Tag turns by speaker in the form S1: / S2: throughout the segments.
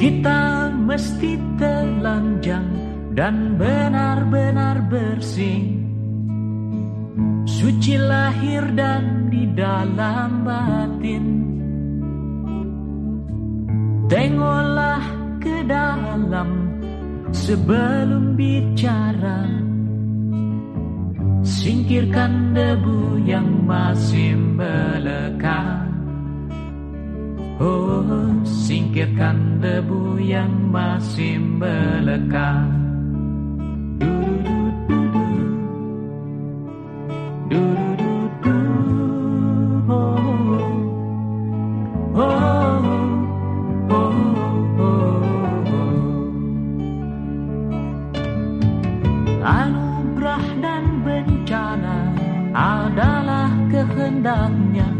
S1: Kita mesti telanjang dan benar-benar bersih. Suci lahir dan di dalam batin. Tengoklah ke dalam sebelum bicara. Singkirkan debu yang masih melekat Oh, singkirkan debu yang masih melekat. Anugerah dan bencana adalah kehendaknya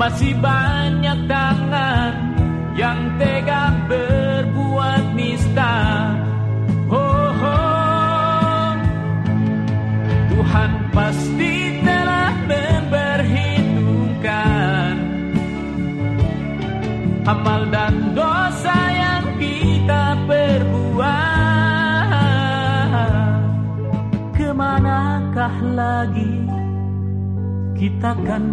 S1: Masih banyak tangan Yang tega berbuat nista. Oh, oh. Tuhan pasti telah memperhitungkan Amal dan dosa yang kita perbuat. Ke manakah lagi kita kan